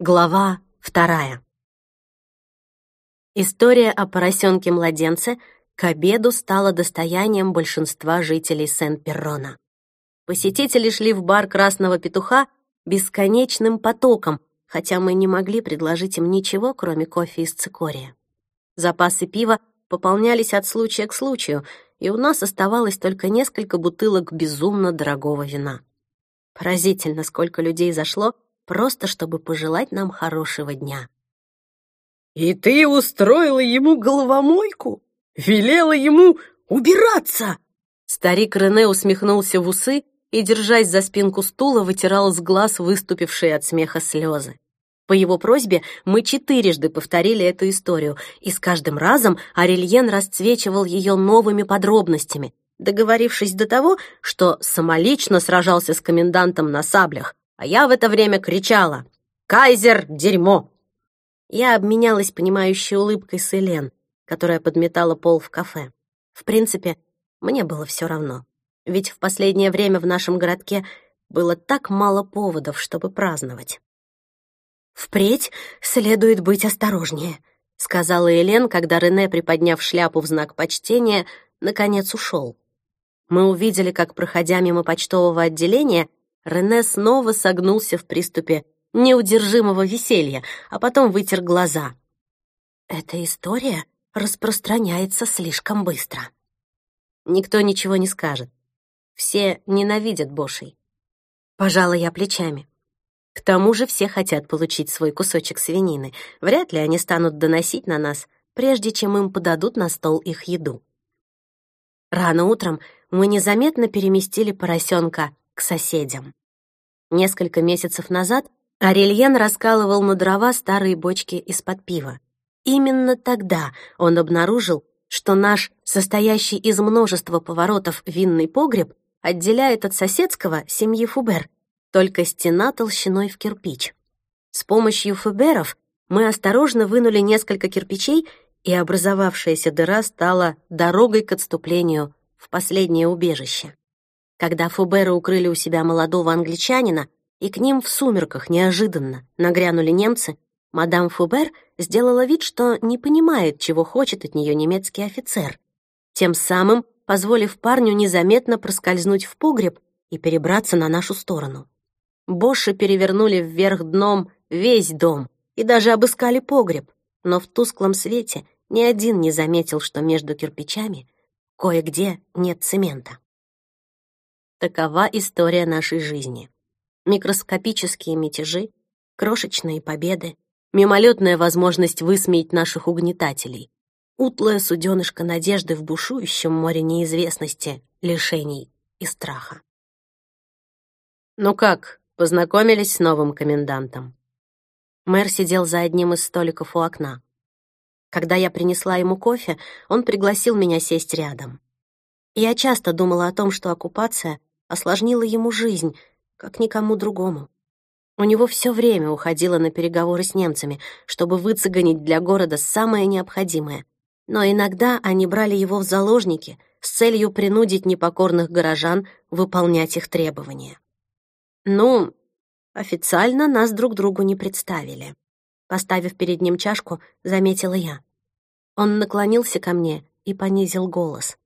Глава вторая. История о поросенке-младенце к обеду стала достоянием большинства жителей Сен-Перрона. Посетители шли в бар «Красного петуха» бесконечным потоком, хотя мы не могли предложить им ничего, кроме кофе из цикория. Запасы пива пополнялись от случая к случаю, и у нас оставалось только несколько бутылок безумно дорогого вина. Поразительно, сколько людей зашло — просто чтобы пожелать нам хорошего дня. «И ты устроила ему головомойку? Велела ему убираться?» Старик Рене усмехнулся в усы и, держась за спинку стула, вытирал с глаз выступившие от смеха слезы. По его просьбе мы четырежды повторили эту историю, и с каждым разом Арельен расцвечивал ее новыми подробностями, договорившись до того, что самолично сражался с комендантом на саблях, а я в это время кричала «Кайзер, дерьмо!». Я обменялась понимающей улыбкой с Элен, которая подметала пол в кафе. В принципе, мне было все равно. Ведь в последнее время в нашем городке было так мало поводов, чтобы праздновать. «Впредь следует быть осторожнее», — сказала Элен, когда Рене, приподняв шляпу в знак почтения, наконец ушел. Мы увидели, как, проходя мимо почтового отделения, Рене снова согнулся в приступе неудержимого веселья, а потом вытер глаза. «Эта история распространяется слишком быстро». Никто ничего не скажет. Все ненавидят Бошей. Пожалуй, я плечами. К тому же все хотят получить свой кусочек свинины. Вряд ли они станут доносить на нас, прежде чем им подадут на стол их еду. Рано утром мы незаметно переместили поросенка к соседям. Несколько месяцев назад Арельен раскалывал на дрова старые бочки из-под пива. Именно тогда он обнаружил, что наш, состоящий из множества поворотов винный погреб, отделяет от соседского семьи Фубер, только стена толщиной в кирпич. С помощью Фуберов мы осторожно вынули несколько кирпичей, и образовавшаяся дыра стала дорогой к отступлению в последнее убежище. Когда Фуберы укрыли у себя молодого англичанина, и к ним в сумерках неожиданно нагрянули немцы, мадам Фубер сделала вид, что не понимает, чего хочет от нее немецкий офицер, тем самым позволив парню незаметно проскользнуть в погреб и перебраться на нашу сторону. Боши перевернули вверх дном весь дом и даже обыскали погреб, но в тусклом свете ни один не заметил, что между кирпичами кое-где нет цемента. Такова история нашей жизни. Микроскопические мятежи, крошечные победы, мимолетная возможность высмеять наших угнетателей, утлая суденышко надежды в бушующем море неизвестности, лишений и страха. «Ну как, познакомились с новым комендантом?» Мэр сидел за одним из столиков у окна. Когда я принесла ему кофе, он пригласил меня сесть рядом. Я часто думала о том, что оккупация осложнила ему жизнь, как никому другому. У него все время уходило на переговоры с немцами, чтобы выцегонить для города самое необходимое. Но иногда они брали его в заложники с целью принудить непокорных горожан выполнять их требования. Ну, официально нас друг другу не представили. Поставив перед ним чашку, заметила я. Он наклонился ко мне и понизил голос.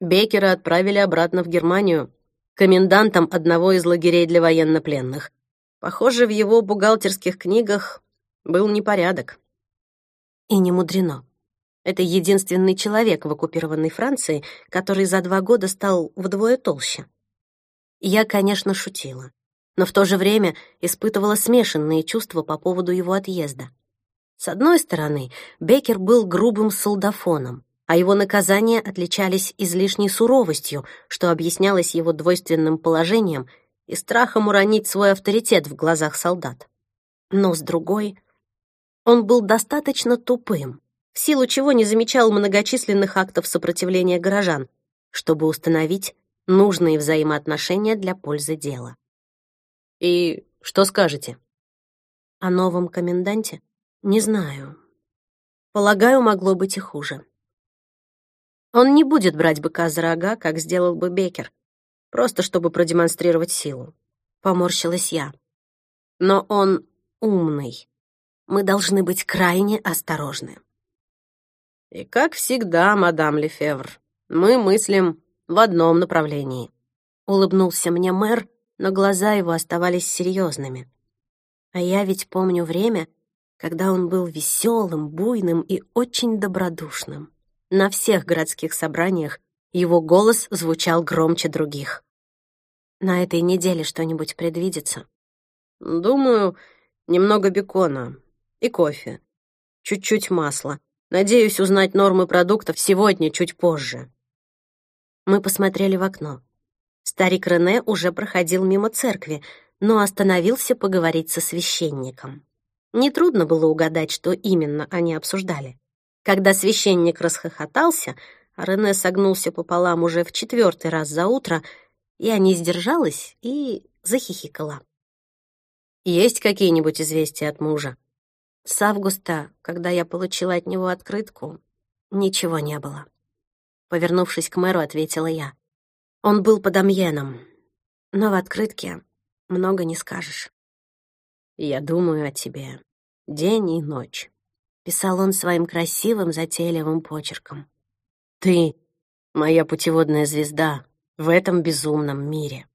Бекера отправили обратно в Германию комендантом одного из лагерей для военнопленных. Похоже, в его бухгалтерских книгах был непорядок. И не мудрено. Это единственный человек в оккупированной Франции, который за два года стал вдвое толще. Я, конечно, шутила, но в то же время испытывала смешанные чувства по поводу его отъезда. С одной стороны, Беккер был грубым солдафоном, а его наказания отличались излишней суровостью, что объяснялось его двойственным положением и страхом уронить свой авторитет в глазах солдат. Но с другой, он был достаточно тупым, в силу чего не замечал многочисленных актов сопротивления горожан, чтобы установить нужные взаимоотношения для пользы дела. «И что скажете?» «О новом коменданте? Не знаю. Полагаю, могло быть и хуже. Он не будет брать быка за рога, как сделал бы Бекер, просто чтобы продемонстрировать силу. Поморщилась я. Но он умный. Мы должны быть крайне осторожны. И как всегда, мадам Лефевр, мы мыслим в одном направлении. Улыбнулся мне мэр, но глаза его оставались серьезными. А я ведь помню время, когда он был веселым, буйным и очень добродушным. На всех городских собраниях его голос звучал громче других. На этой неделе что-нибудь предвидится? Думаю, немного бекона и кофе. Чуть-чуть масла. Надеюсь узнать нормы продуктов сегодня, чуть позже. Мы посмотрели в окно. Старик Рене уже проходил мимо церкви, но остановился поговорить со священником. Нетрудно было угадать, что именно они обсуждали. Когда священник расхохотался, Рене согнулся пополам уже в четвертый раз за утро, я не сдержалась и захихикала. «Есть какие-нибудь известия от мужа?» С августа, когда я получила от него открытку, ничего не было. Повернувшись к мэру, ответила я. Он был под Амьеном, но в открытке много не скажешь. «Я думаю о тебе день и ночь», — писал он своим красивым затейливым почерком. «Ты — моя путеводная звезда в этом безумном мире».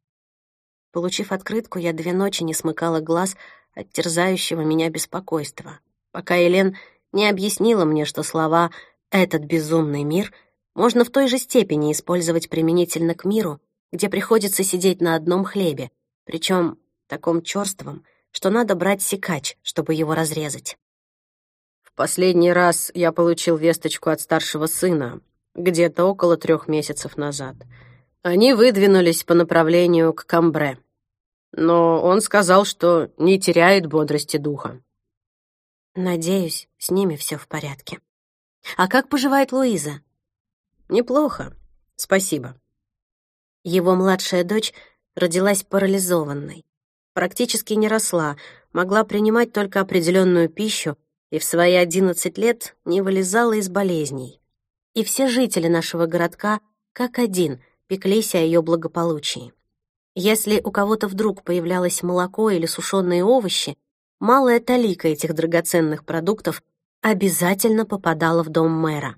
Получив открытку, я две ночи не смыкала глаз от терзающего меня беспокойства, пока Елен не объяснила мне, что слова «этот безумный мир» — можно в той же степени использовать применительно к миру, где приходится сидеть на одном хлебе, причем таком черством, что надо брать секач, чтобы его разрезать. Последний раз я получил весточку от старшего сына, где-то около трех месяцев назад. Они выдвинулись по направлению к Камбре. Но он сказал, что не теряет бодрости духа. Надеюсь, с ними все в порядке. А как поживает Луиза? Неплохо, спасибо. Его младшая дочь родилась парализованной. Практически не росла, могла принимать только определенную пищу и в свои одиннадцать лет не вылезала из болезней. И все жители нашего городка, как один, пеклись о ее благополучии. Если у кого-то вдруг появлялось молоко или сушеные овощи, малая талика этих драгоценных продуктов обязательно попадала в дом мэра.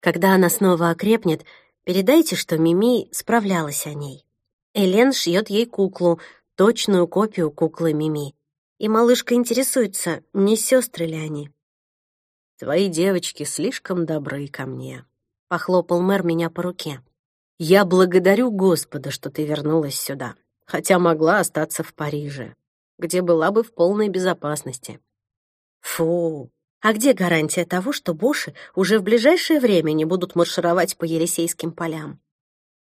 Когда она снова окрепнет, передайте, что Мими справлялась о ней. Элен шьет ей куклу, точную копию куклы Мими. И малышка интересуется, не сестры ли они. «Твои девочки слишком добры ко мне», — похлопал мэр меня по руке. «Я благодарю Господа, что ты вернулась сюда, хотя могла остаться в Париже, где была бы в полной безопасности». «Фу, а где гарантия того, что боши уже в ближайшее время не будут маршировать по Елисейским полям?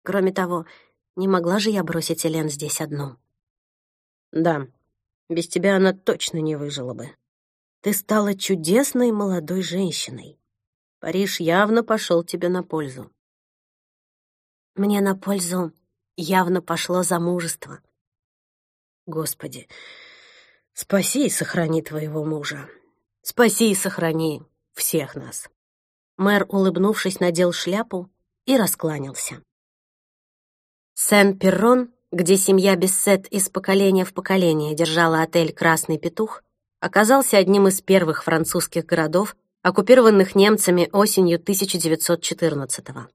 Кроме того, не могла же я бросить Элен здесь одну. Да, без тебя она точно не выжила бы. Ты стала чудесной молодой женщиной. Париж явно пошел тебе на пользу. Мне на пользу явно пошло замужество. Господи, спаси и сохрани твоего мужа. Спаси и сохрани всех нас. Мэр, улыбнувшись, надел шляпу и раскланялся. Сен-Перрон, где семья Бессет из поколения в поколение держала отель «Красный петух», оказался одним из первых французских городов, оккупированных немцами осенью 1914-го.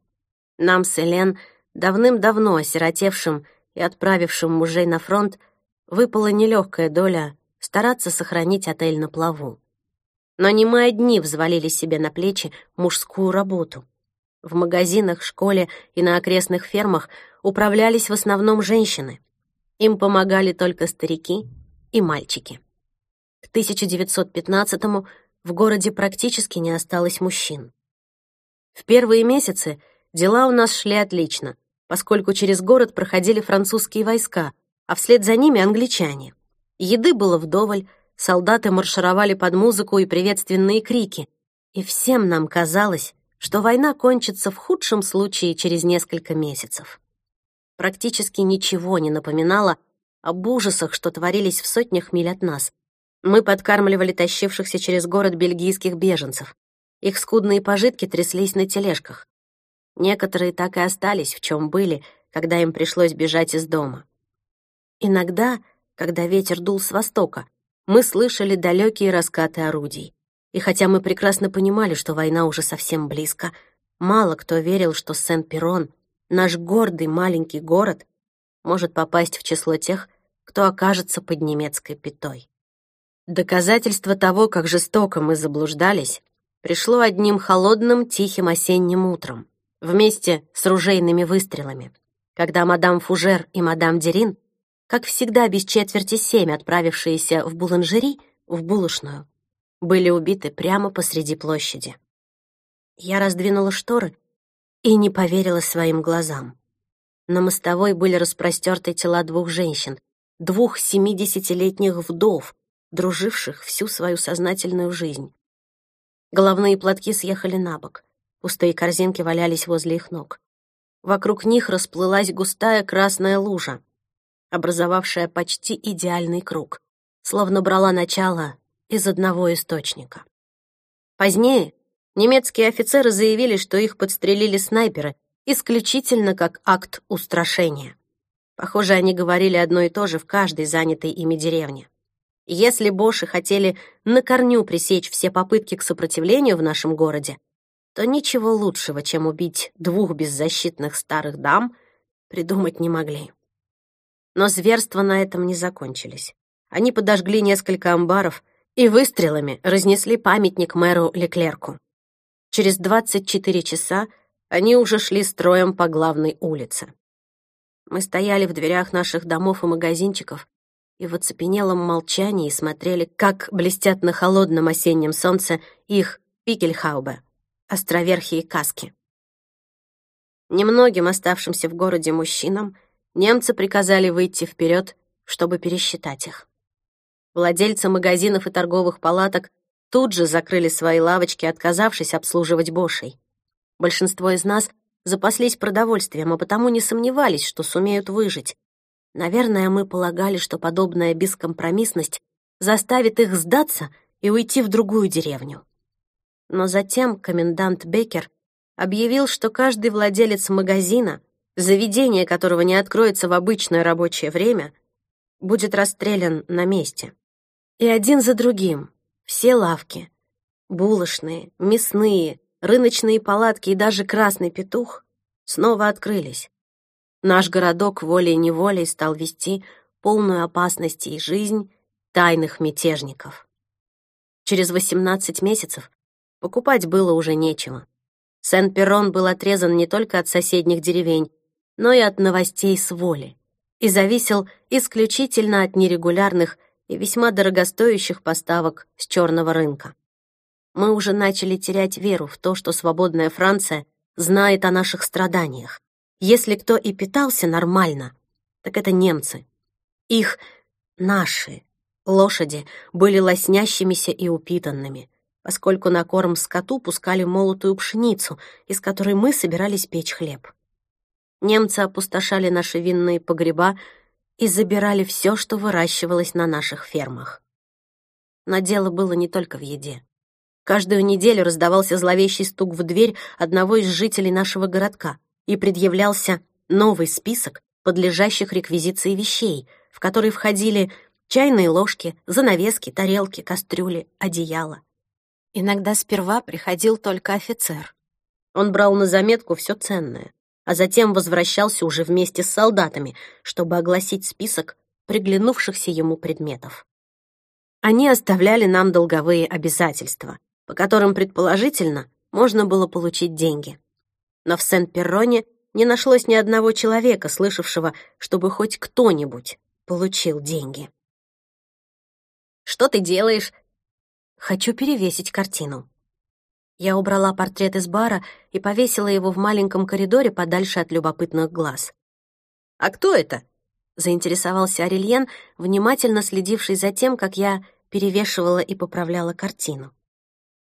Нам с Элен, давным-давно осиротевшим и отправившим мужей на фронт, выпала нелегкая доля стараться сохранить отель на плаву. Но не мы одни взвалили себе на плечи мужскую работу. В магазинах, школе и на окрестных фермах управлялись в основном женщины. Им помогали только старики и мальчики. К 1915-му в городе практически не осталось мужчин. В первые месяцы дела у нас шли отлично, поскольку через город проходили французские войска, а вслед за ними англичане. Еды было вдоволь, солдаты маршировали под музыку и приветственные крики, и всем нам казалось, что война кончится в худшем случае через несколько месяцев. Практически ничего не напоминало об ужасах, что творились в сотнях миль от нас. Мы подкармливали тащившихся через город бельгийских беженцев. Их скудные пожитки тряслись на тележках. Некоторые так и остались, в чем были, когда им пришлось бежать из дома. Иногда, когда ветер дул с востока, мы слышали далекие раскаты орудий. И хотя мы прекрасно понимали, что война уже совсем близко, мало кто верил, что Сен-Перрон, наш гордый маленький город, может попасть в число тех, кто окажется под немецкой пятой. Доказательство того, как жестоко мы заблуждались, пришло одним холодным тихим осенним утром, вместе с ружейными выстрелами, когда мадам Фужер и мадам Дерин, как всегда без четверти семь отправившиеся в буланжери, в булочную, были убиты прямо посреди площади. Я раздвинула шторы и не поверила своим глазам. На мостовой были распростерты тела двух женщин, двух семидесятилетних вдов, друживших всю свою сознательную жизнь. Головные платки съехали на бок, пустые корзинки валялись возле их ног. Вокруг них расплылась густая красная лужа, образовавшая почти идеальный круг, словно брала начало из одного источника. Позднее немецкие офицеры заявили, что их подстрелили снайперы исключительно как акт устрашения. Похоже, они говорили одно и то же в каждой занятой ими деревне. Если Боши хотели на корню пресечь все попытки к сопротивлению в нашем городе, то ничего лучшего, чем убить двух беззащитных старых дам, придумать не могли. Но зверства на этом не закончились. Они подожгли несколько амбаров и выстрелами разнесли памятник мэру Леклерку. Через 24 часа они уже шли строем по главной улице. Мы стояли в дверях наших домов и магазинчиков и в оцепенелом молчании смотрели, как блестят на холодном осеннем солнце их пикельхаубе, островерхие каски. Немногим оставшимся в городе мужчинам немцы приказали выйти вперед, чтобы пересчитать их. Владельцы магазинов и торговых палаток тут же закрыли свои лавочки, отказавшись обслуживать бошей. Большинство из нас запаслись продовольствием, а потому не сомневались, что сумеют выжить. Наверное, мы полагали, что подобная бескомпромиссность заставит их сдаться и уйти в другую деревню. Но затем комендант Беккер объявил, что каждый владелец магазина, заведение которого не откроется в обычное рабочее время, будет расстрелян на месте. И один за другим все лавки, булочные, мясные, рыночные палатки и даже красный петух снова открылись. Наш городок волей-неволей стал вести полную опасности и жизнь тайных мятежников. Через 18 месяцев покупать было уже нечего. Сен-Перрон был отрезан не только от соседних деревень, но и от новостей с воли и зависел исключительно от нерегулярных и весьма дорогостоящих поставок с черного рынка. Мы уже начали терять веру в то, что свободная Франция знает о наших страданиях. Если кто и питался нормально, так это немцы. Их, наши, лошади были лоснящимися и упитанными, поскольку на корм скоту пускали молотую пшеницу, из которой мы собирались печь хлеб. Немцы опустошали наши винные погреба и забирали все, что выращивалось на наших фермах. Но дело было не только в еде. Каждую неделю раздавался зловещий стук в дверь одного из жителей нашего городка и предъявлялся новый список подлежащих реквизиции вещей, в который входили чайные ложки, занавески, тарелки, кастрюли, одеяла. Иногда сперва приходил только офицер. Он брал на заметку все ценное, а затем возвращался уже вместе с солдатами, чтобы огласить список приглянувшихся ему предметов. Они оставляли нам долговые обязательства, по которым, предположительно, можно было получить деньги. Но в Сен-Перроне не нашлось ни одного человека, слышавшего, чтобы хоть кто-нибудь получил деньги. «Что ты делаешь?» «Хочу перевесить картину», я убрала портрет из бара и повесила его в маленьком коридоре подальше от любопытных глаз. «А кто это?» — заинтересовался Арельен, внимательно следивший за тем, как я перевешивала и поправляла картину.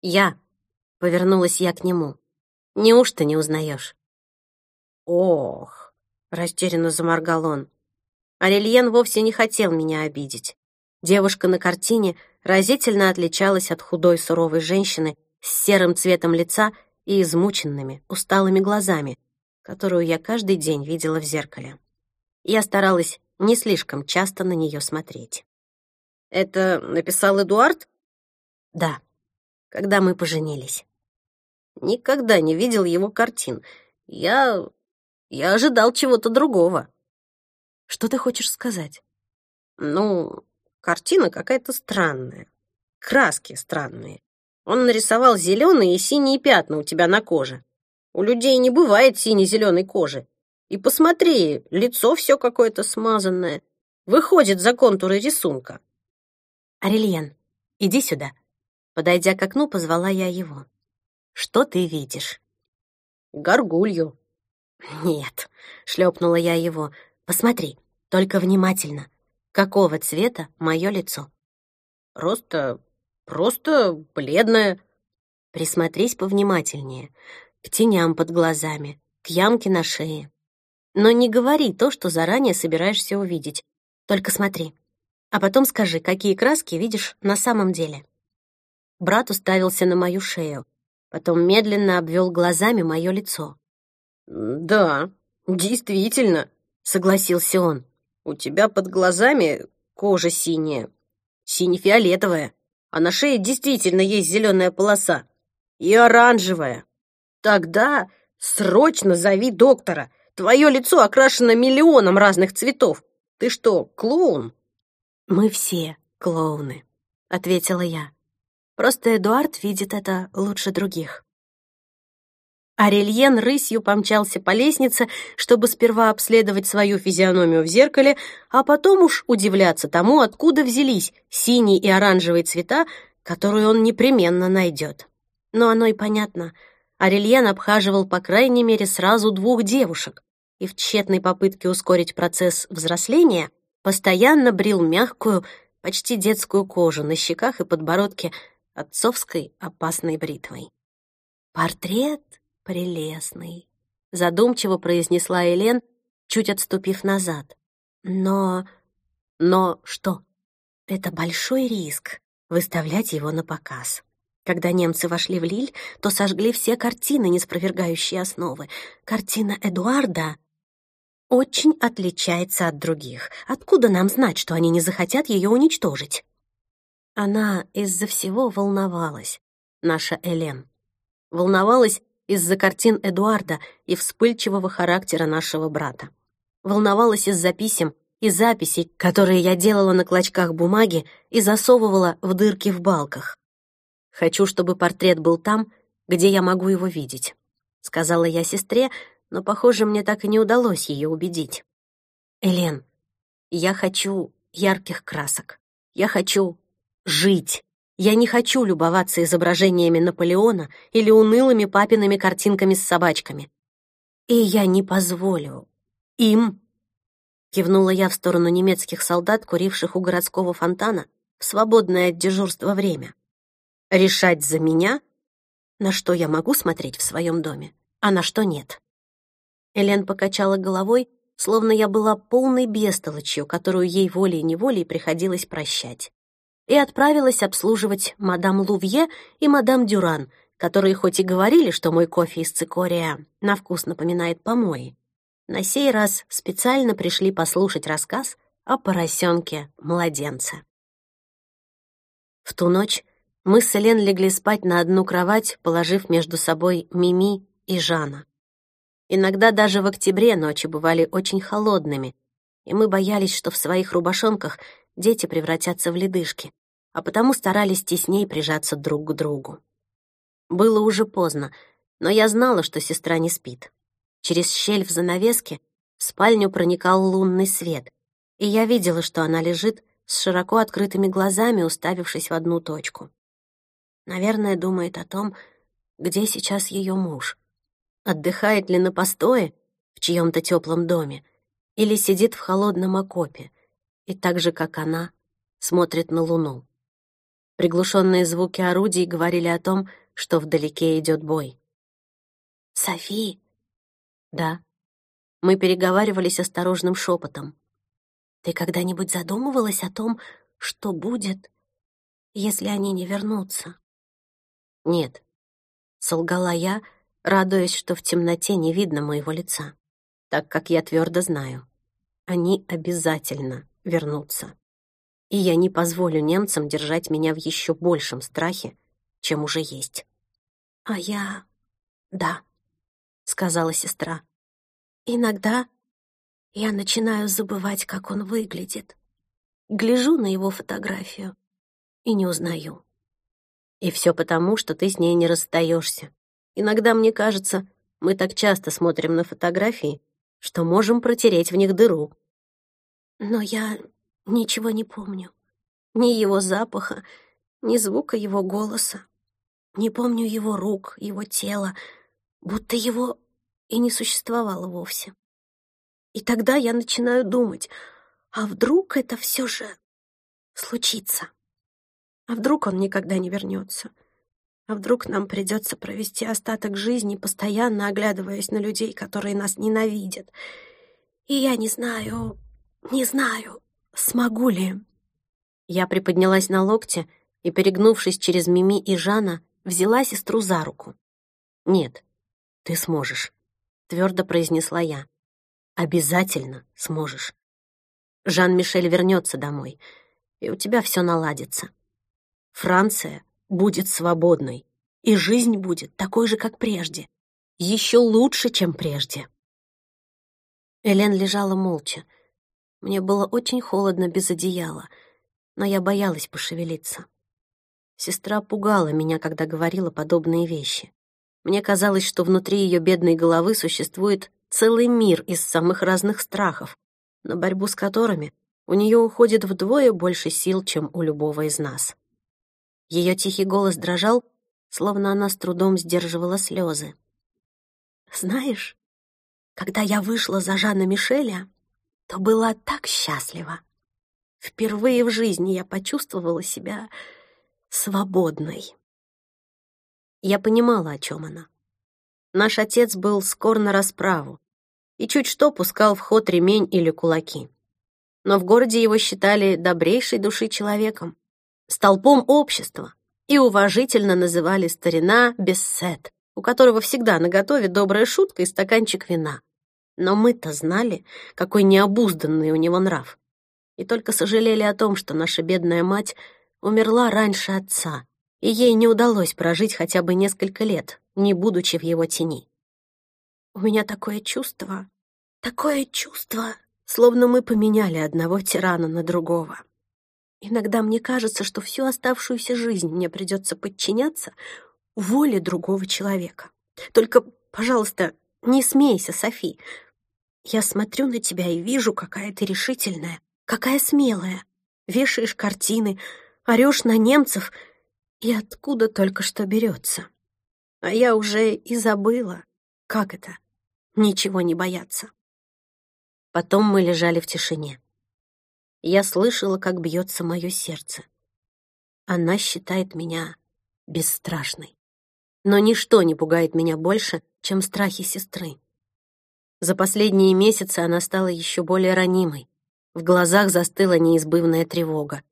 «Я», — повернулась я к нему, — «неужто не узнаешь?» «Ох», — растерянно заморгал он. Арельен вовсе не хотел меня обидеть. Девушка на картине разительно отличалась от худой суровой женщины, с серым цветом лица и измученными, усталыми глазами, которую я каждый день видела в зеркале. Я старалась не слишком часто на нее смотреть. Это написал Эдуард? Да, когда мы поженились. Никогда не видел его картин. Я... я ожидал чего-то другого. Что ты хочешь сказать? Ну, картина какая-то странная. Краски странные. Он нарисовал зеленые и синие пятна у тебя на коже. У людей не бывает сине-зеленой кожи. И посмотри, лицо все какое-то смазанное. Выходит за контуры рисунка. Арельен, иди сюда. Подойдя к окну, позвала я его. Что ты видишь? Горгулью. Нет, шлепнула я его. Посмотри, только внимательно. Какого цвета мое лицо? Просто... просто бледное. Присмотрись повнимательнее. К теням под глазами, к ямке на шее. Но не говори то, что заранее собираешься увидеть. Только смотри. А потом скажи, какие краски видишь на самом деле. Брат уставился на мою шею, потом медленно обвел глазами мое лицо. «Да, действительно», — согласился он. «У тебя под глазами кожа синяя, сине-фиолетовая, а на шее действительно есть зеленая полоса. И оранжевая. Тогда срочно зови доктора. Твое лицо окрашено миллионом разных цветов. Ты что, клоун?» «Мы все клоуны», — ответила я. «Просто Эдуард видит это лучше других». Арельен рысью помчался по лестнице, чтобы сперва обследовать свою физиономию в зеркале, а потом уж удивляться тому, откуда взялись синие и оранжевые цвета, которые он непременно найдет. Но оно и понятно. Арельен обхаживал по крайней мере сразу двух девушек, и в тщетной попытке ускорить процесс взросления постоянно брил мягкую, почти детскую кожу на щеках и подбородке отцовской опасной бритвой. «Портрет прелестный», — задумчиво произнесла Элен, чуть отступив назад. «Но... но что? Это большой риск — выставлять его на показ». Когда немцы вошли в Лиль, то сожгли все картины, не основы. Картина Эдуарда очень отличается от других. Откуда нам знать, что они не захотят ее уничтожить? Она из-за всего волновалась, наша Элен. Волновалась из-за картин Эдуарда и вспыльчивого характера нашего брата. Волновалась из-за писем и записей, которые я делала на клочках бумаги и засовывала в дырки в балках. «Хочу, чтобы портрет был там, где я могу его видеть», — сказала я сестре, но, похоже, мне так и не удалось ее убедить. «Элен, я хочу ярких красок. Я хочу жить. Я не хочу любоваться изображениями Наполеона или унылыми папиными картинками с собачками. И я не позволю им...» Кивнула я в сторону немецких солдат, куривших у городского фонтана, в свободное от дежурства время. «Решать за меня, на что я могу смотреть в своем доме, а на что нет». Элен покачала головой, словно я была полной бестолочью, которую ей волей-неволей приходилось прощать, и отправилась обслуживать мадам Лувье и мадам Дюран, которые хоть и говорили, что мой кофе из цикория на вкус напоминает помои, на сей раз специально пришли послушать рассказ о поросенке-младенце. В ту ночь мы с Элен легли спать на одну кровать, положив между собой Мими и Жана. Иногда даже в октябре ночи бывали очень холодными, и мы боялись, что в своих рубашонках дети превратятся в ледышки, а потому старались теснее прижаться друг к другу. Было уже поздно, но я знала, что сестра не спит. Через щель в занавеске в спальню проникал лунный свет, и я видела, что она лежит с широко открытыми глазами, уставившись в одну точку. Наверное, думает о том, где сейчас ее муж. Отдыхает ли на постое в чьем-то теплом доме или сидит в холодном окопе и так же, как она, смотрит на луну. Приглушенные звуки орудий говорили о том, что вдалеке идет бой. «Софи!» «Да». Мы переговаривались осторожным шепотом. «Ты когда-нибудь задумывалась о том, что будет, если они не вернутся?» «Нет», — солгала я, — радуясь, что в темноте не видно моего лица, так как я твердо знаю, они обязательно вернутся. И я не позволю немцам держать меня в еще большем страхе, чем уже есть. «А я... да», — сказала сестра. «Иногда я начинаю забывать, как он выглядит. Гляжу на его фотографию и не узнаю. И все потому, что ты с ней не расстаешься. Иногда мне кажется, мы так часто смотрим на фотографии, что можем протереть в них дыру. Но я ничего не помню. Ни его запаха, ни звука его голоса. Не помню его рук, его тела, будто его и не существовало вовсе. И тогда я начинаю думать, а вдруг это все же случится? А вдруг он никогда не вернется? А вдруг нам придется провести остаток жизни, постоянно оглядываясь на людей, которые нас ненавидят? И я не знаю, не знаю, смогу ли. Я приподнялась на локте и, перегнувшись через Мими и Жана, взяла сестру за руку. «Нет, ты сможешь», — твердо произнесла я. «Обязательно сможешь. Жан-Мишель вернется домой, и у тебя все наладится. Франция будет свободной, и жизнь будет такой же, как прежде. Еще лучше, чем прежде». Элен лежала молча. Мне было очень холодно без одеяла, но я боялась пошевелиться. Сестра пугала меня, когда говорила подобные вещи. Мне казалось, что внутри ее бедной головы существует целый мир из самых разных страхов, на борьбу с которыми у нее уходит вдвое больше сил, чем у любого из нас. Ее тихий голос дрожал, словно она с трудом сдерживала слезы. «Знаешь, когда я вышла за Жана Мишеля, то была так счастлива. Впервые в жизни я почувствовала себя свободной. Я понимала, о чем она. Наш отец был скор на расправу и чуть что пускал в ход ремень или кулаки. Но в городе его считали добрейшей души человеком, столпом общества, и уважительно называли старина Бессет, у которого всегда наготове добрая шутка и стаканчик вина. Но мы-то знали, какой необузданный у него нрав, и только сожалели о том, что наша бедная мать умерла раньше отца, и ей не удалось прожить хотя бы несколько лет, не будучи в его тени. У меня такое чувство, такое чувство, словно мы поменяли одного тирана на другого. Иногда мне кажется, что всю оставшуюся жизнь мне придется подчиняться воле другого человека. Только, пожалуйста, не смейся, Софи. Я смотрю на тебя и вижу, какая ты решительная, какая смелая. Вешаешь картины, орешь на немцев, и откуда только что берется. А я уже и забыла, как это — ничего не бояться. Потом мы лежали в тишине. Я слышала, как бьется мое сердце. Она считает меня бесстрашной. Но ничто не пугает меня больше, чем страхи сестры. За последние месяцы она стала еще более ранимой. В глазах застыла неизбывная тревога.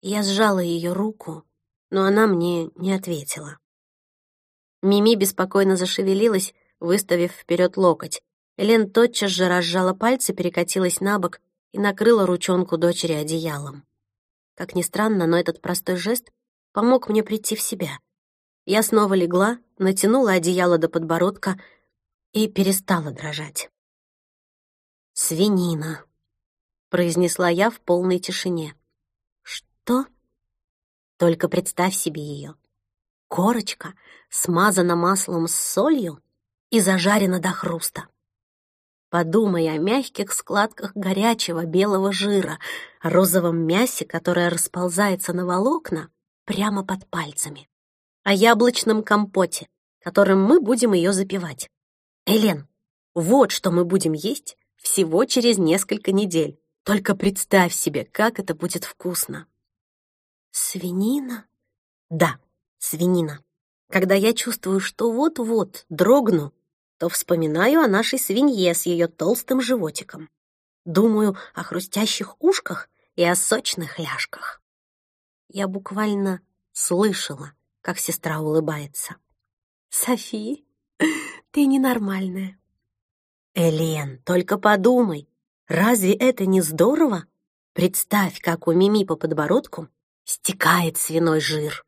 Я сжала ее руку, но она мне не ответила. Мими беспокойно зашевелилась, выставив вперед локоть. Элен тотчас же разжала пальцы, перекатилась на бок и накрыла ручонку дочери одеялом. Как ни странно, но этот простой жест помог мне прийти в себя. Я снова легла, натянула одеяло до подбородка и перестала дрожать. «Свинина», — произнесла я в полной тишине. «Что?» «Только представь себе ее. Корочка смазана маслом с солью и зажарена до хруста. Подумай о мягких складках горячего белого жира, о розовом мясе, которое расползается на волокна прямо под пальцами, о яблочном компоте, которым мы будем ее запивать. Элен, вот что мы будем есть всего через несколько недель. Только представь себе, как это будет вкусно. Свинина? Да, свинина. Когда я чувствую, что вот-вот дрогну, то вспоминаю о нашей свинье с ее толстым животиком. Думаю о хрустящих ушках и о сочных ляжках. Я буквально слышала, как сестра улыбается. «Софи, ты ненормальная». «Элен, только подумай, разве это не здорово? Представь, как у Мими по подбородку стекает свиной жир.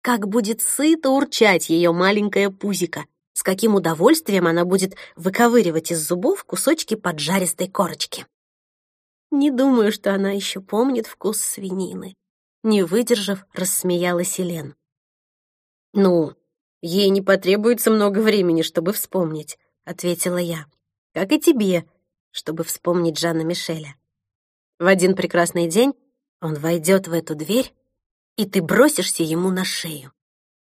Как будет сыто урчать ее маленькое пузико, с каким удовольствием она будет выковыривать из зубов кусочки поджаристой корочки. Не думаю, что она еще помнит вкус свинины. Не выдержав, рассмеялась Елен. «Ну, ей не потребуется много времени, чтобы вспомнить», — ответила я. «Как и тебе, чтобы вспомнить Жанна Мишеля. В один прекрасный день он войдет в эту дверь, и ты бросишься ему на шею.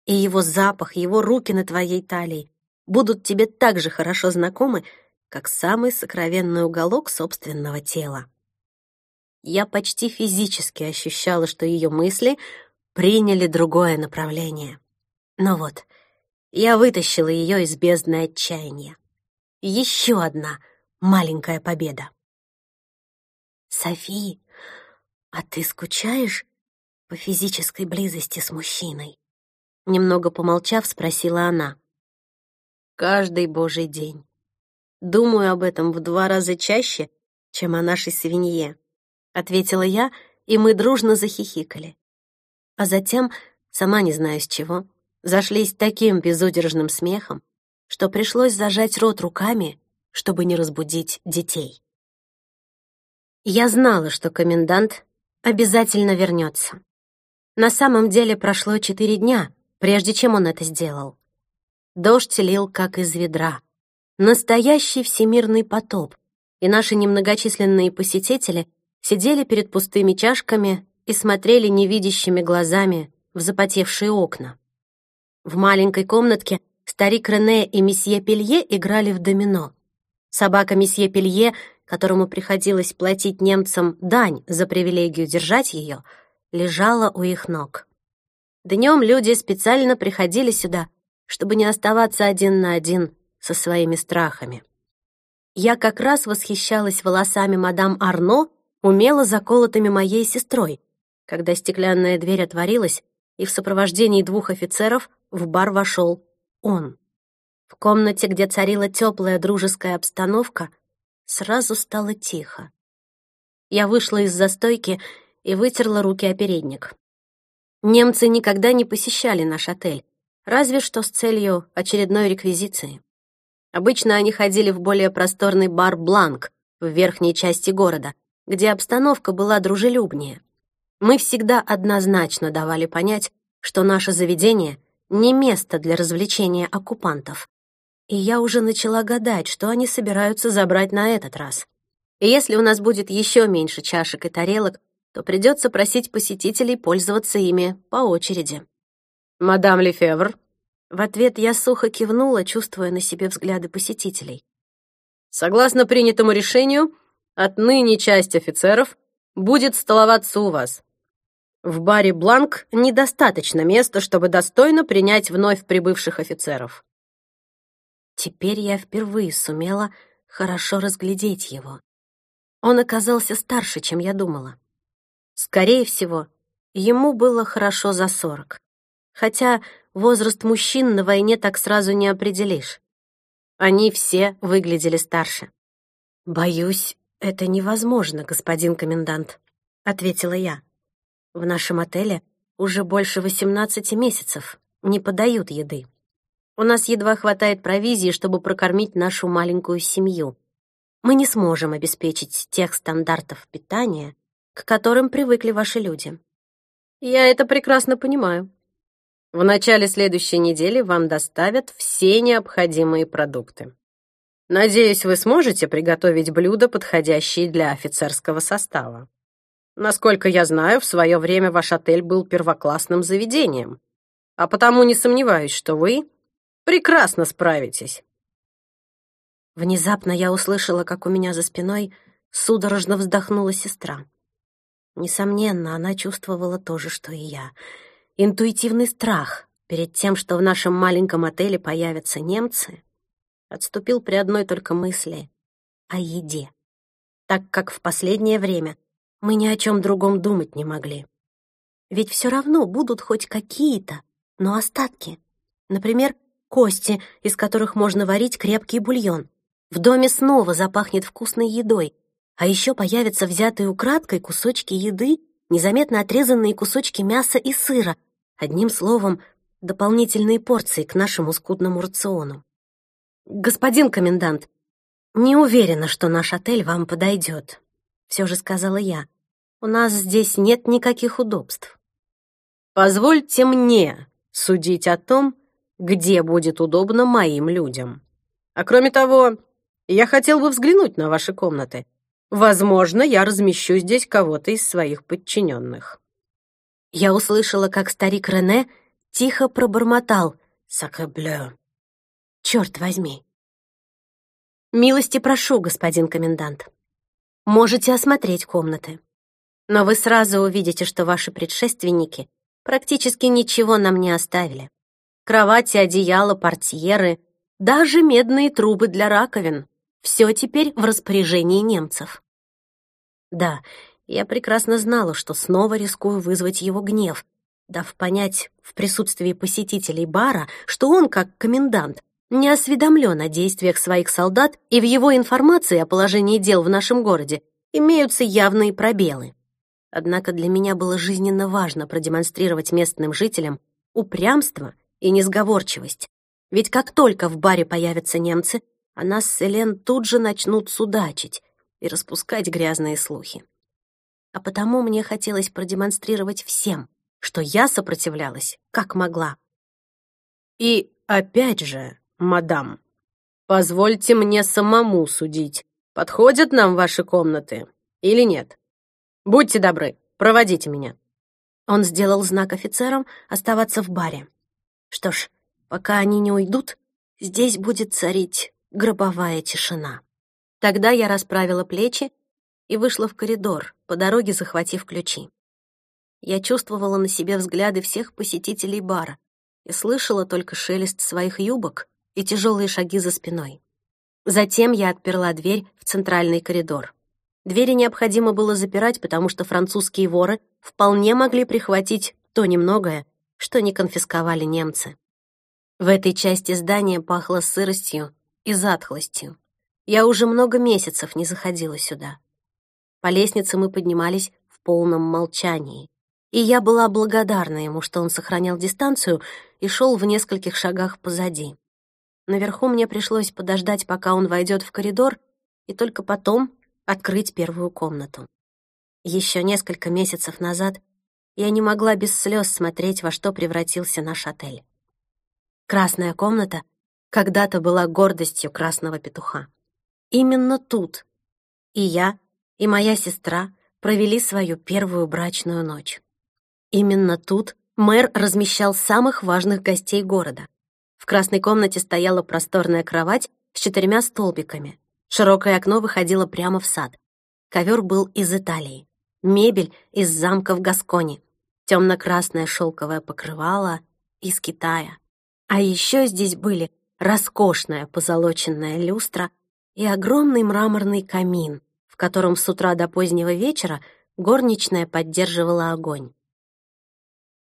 И его запах, его руки на твоей талии будут тебе так же хорошо знакомы, как самый сокровенный уголок собственного тела. Я почти физически ощущала, что ее мысли приняли другое направление. Но вот, я вытащила ее из бездны отчаяния. Еще одна маленькая победа. «Софи, а ты скучаешь по физической близости с мужчиной?» Немного помолчав, спросила она. «Каждый божий день. Думаю об этом в два раза чаще, чем о нашей свинье», — ответила я, и мы дружно захихикали. А затем, сама не знаю с чего, зашлись таким безудержным смехом, что пришлось зажать рот руками, чтобы не разбудить детей. Я знала, что комендант обязательно вернется. На самом деле прошло четыре дня, прежде чем он это сделал. Дождь лил, как из ведра. Настоящий всемирный потоп, и наши немногочисленные посетители сидели перед пустыми чашками и смотрели невидящими глазами в запотевшие окна. В маленькой комнатке старик Рене и месье Пелье играли в домино. Собака месье Пелье которому приходилось платить немцам дань за привилегию держать ее, лежала у их ног. Днем люди специально приходили сюда, чтобы не оставаться один на один со своими страхами. Я как раз восхищалась волосами мадам Арно, умело заколотыми моей сестрой, когда стеклянная дверь отворилась, и в сопровождении двух офицеров в бар вошел он. В комнате, где царила теплая дружеская обстановка, сразу стало тихо. Я вышла из застойки и вытерла руки о передник. Немцы никогда не посещали наш отель, разве что с целью очередной реквизиции. Обычно они ходили в более просторный бар «Бланк» в верхней части города, где обстановка была дружелюбнее. Мы всегда однозначно давали понять, что наше заведение — не место для развлечения оккупантов, и я уже начала гадать, что они собираются забрать на этот раз. И если у нас будет еще меньше чашек и тарелок, то придется просить посетителей пользоваться ими по очереди. «Мадам Лефевр?» В ответ я сухо кивнула, чувствуя на себе взгляды посетителей. «Согласно принятому решению, отныне часть офицеров будет столоваться у вас. В баре «Бланк» недостаточно места, чтобы достойно принять вновь прибывших офицеров. Теперь я впервые сумела хорошо разглядеть его. Он оказался старше, чем я думала. Скорее всего, ему было хорошо за сорок. Хотя возраст мужчин на войне так сразу не определишь. Они все выглядели старше. «Боюсь, это невозможно, господин комендант», — ответила я. «В нашем отеле уже больше восемнадцати месяцев не подают еды». У нас едва хватает провизии, чтобы прокормить нашу маленькую семью. Мы не сможем обеспечить тех стандартов питания, к которым привыкли ваши люди. Я это прекрасно понимаю. В начале следующей недели вам доставят все необходимые продукты. Надеюсь, вы сможете приготовить блюда, подходящие для офицерского состава. Насколько я знаю, в свое время ваш отель был первоклассным заведением, а потому не сомневаюсь, что вы Прекрасно справитесь. Внезапно я услышала, как у меня за спиной судорожно вздохнула сестра. Несомненно, она чувствовала то же, что и я. Интуитивный страх перед тем, что в нашем маленьком отеле появятся немцы, отступил при одной только мысли о еде, так как в последнее время мы ни о чем другом думать не могли. Ведь все равно будут хоть какие-то, но остатки. Например, кости, из которых можно варить крепкий бульон. В доме снова запахнет вкусной едой, А еще появятся взятые украдкой кусочки еды, незаметно отрезанные кусочки мяса и сыра. Одним словом, дополнительные порции к нашему скудному рациону. «Господин комендант, не уверена, что наш отель вам подойдет», — все же сказала я. «У нас здесь нет никаких удобств». «Позвольте мне судить о том, где будет удобно моим людям. А кроме того, я хотел бы взглянуть на ваши комнаты. Возможно, я размещу здесь кого-то из своих подчиненных». Я услышала, как старик Рене тихо пробормотал «Сакреблю». «Черт возьми!» «Милости прошу, господин комендант. Можете осмотреть комнаты. Но вы сразу увидите, что ваши предшественники практически ничего нам не оставили. Кровати, одеяло, портьеры, даже медные трубы для раковин. Все теперь в распоряжении немцев. Да, я прекрасно знала, что снова рискую вызвать его гнев, дав понять в присутствии посетителей бара, что он, как комендант, не осведомлен о действиях своих солдат и в его информации о положении дел в нашем городе имеются явные пробелы. Однако для меня было жизненно важно продемонстрировать местным жителям упрямство и несговорчивость. Ведь как только в баре появятся немцы, о нас с Элен тут же начнут судачить и распускать грязные слухи. А потому мне хотелось продемонстрировать всем, что я сопротивлялась, как могла. И опять же, мадам, позвольте мне самому судить, подходят нам ваши комнаты или нет. Будьте добры, проводите меня. Он сделал знак офицерам оставаться в баре. Что ж, Пока они не уйдут, здесь будет царить гробовая тишина. Тогда я расправила плечи и вышла в коридор, по дороге захватив ключи. Я чувствовала на себе взгляды всех посетителей бара и слышала только шелест своих юбок и тяжелые шаги за спиной. Затем я отперла дверь в центральный коридор. Двери необходимо было запирать, потому что французские воры вполне могли прихватить то немногое, что не конфисковали немцы. В этой части здания пахло сыростью и затхлостью. Я уже много месяцев не заходила сюда. По лестнице мы поднимались в полном молчании. И я была благодарна ему, что он сохранял дистанцию и шел в нескольких шагах позади. Наверху мне пришлось подождать, пока он войдет в коридор, и только потом открыть первую комнату. Еще несколько месяцев назад я не могла без слез смотреть, во что превратился наш отель. Красная комната когда-то была гордостью красного петуха. Именно тут и я, и моя сестра провели свою первую брачную ночь. Именно тут мэр размещал самых важных гостей города. В красной комнате стояла просторная кровать с четырьмя столбиками. Широкое окно выходило прямо в сад. Ковер был из Италии. Мебель из замка в Гасконе. Темно-красное шелковое покрывало из Китая. А еще здесь были роскошная позолоченная люстра и огромный мраморный камин, в котором с утра до позднего вечера горничная поддерживала огонь.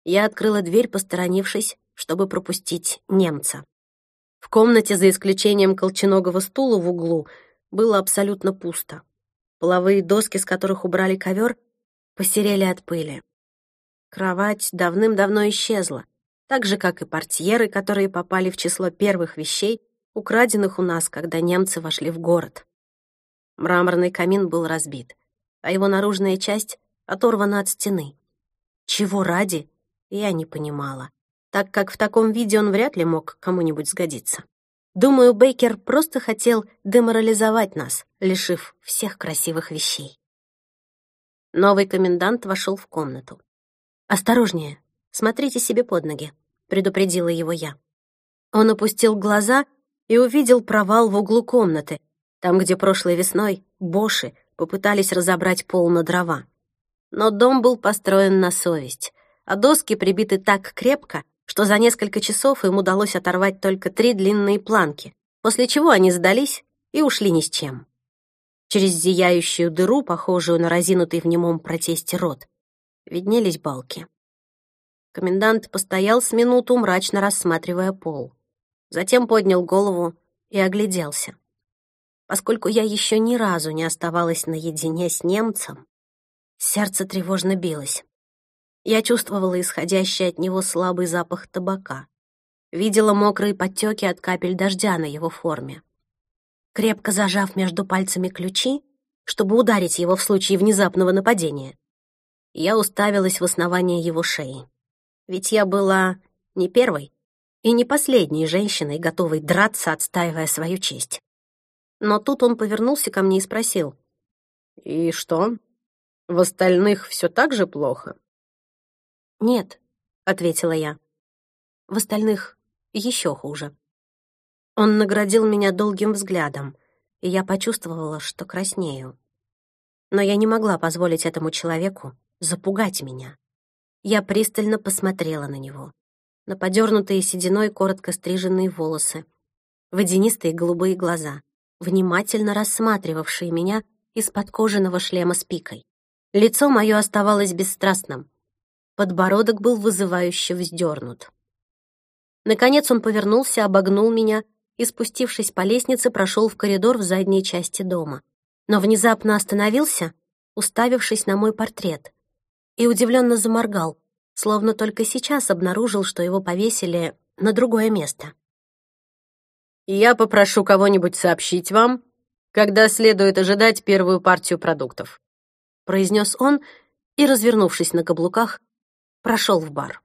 Я открыла дверь, посторонившись, чтобы пропустить немца. В комнате, за исключением колченогого стула в углу, было абсолютно пусто. Половые доски, с которых убрали ковер, посерели от пыли. Кровать давным-давно исчезла, так же, как и портьеры, которые попали в число первых вещей, украденных у нас, когда немцы вошли в город. Мраморный камин был разбит, а его наружная часть оторвана от стены. Чего ради, я не понимала, так как в таком виде он вряд ли мог кому-нибудь сгодиться. Думаю, Бейкер просто хотел деморализовать нас, лишив всех красивых вещей. Новый комендант вошел в комнату. «Осторожнее, Смотрите себе под ноги», — предупредила его я. Он опустил глаза и увидел провал в углу комнаты, там, где прошлой весной боши попытались разобрать пол на дрова. Но дом был построен на совесть, а доски прибиты так крепко, что за несколько часов им удалось оторвать только три длинные планки, после чего они сдались и ушли ни с чем. Через зияющую дыру, похожую на разинутый в немом протесте рот, виднелись балки. Комендант постоял с минуту, мрачно рассматривая пол. Затем поднял голову и огляделся. Поскольку я еще ни разу не оставалась наедине с немцем, сердце тревожно билось. Я чувствовала исходящий от него слабый запах табака. Видела мокрые подтеки от капель дождя на его форме. Крепко зажав между пальцами ключи, чтобы ударить его в случае внезапного нападения, я уставилась в основание его шеи. Ведь я была не первой и не последней женщиной, готовой драться, отстаивая свою честь. Но тут он повернулся ко мне и спросил. «И что? В остальных все так же плохо?» «Нет», — ответила я. «В остальных еще хуже». Он наградил меня долгим взглядом, и я почувствовала, что краснею. Но я не могла позволить этому человеку запугать меня. Я пристально посмотрела на него. На подернутые сединой коротко стриженные волосы, водянистые голубые глаза, внимательно рассматривавшие меня из-под кожаного шлема с пикой. Лицо мое оставалось бесстрастным. Подбородок был вызывающе вздернут. Наконец он повернулся, обогнул меня и, спустившись по лестнице, прошел в коридор в задней части дома. Но внезапно остановился, уставившись на мой портрет, и удивленно заморгал, словно только сейчас обнаружил, что его повесили на другое место. «Я попрошу кого-нибудь сообщить вам, когда следует ожидать первую партию продуктов», произнес он и, развернувшись на каблуках, прошел в бар.